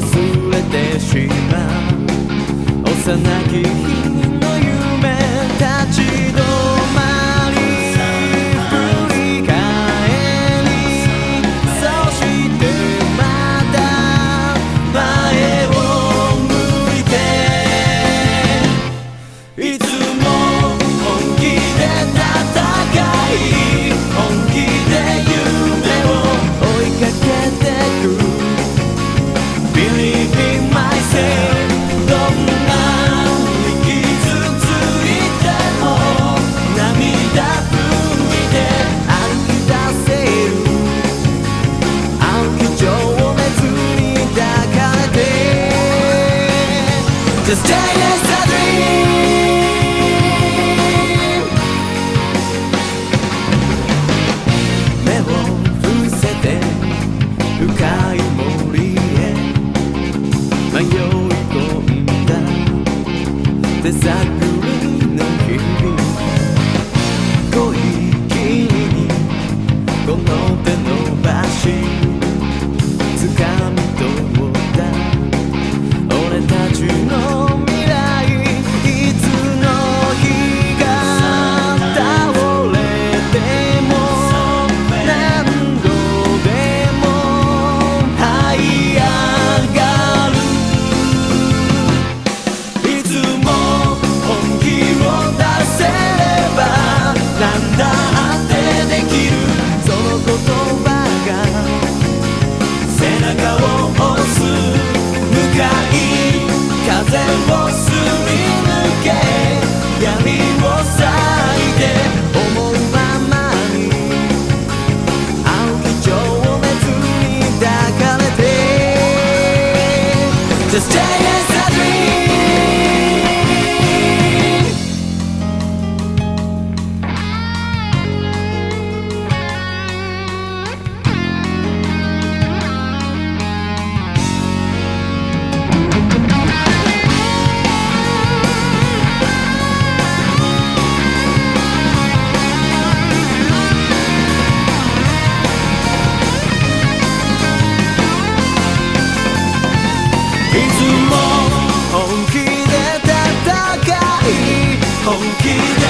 忘れてしまう。幼き日目を伏せて深い森へ迷い込んだ。手りつも本気で戦い本気で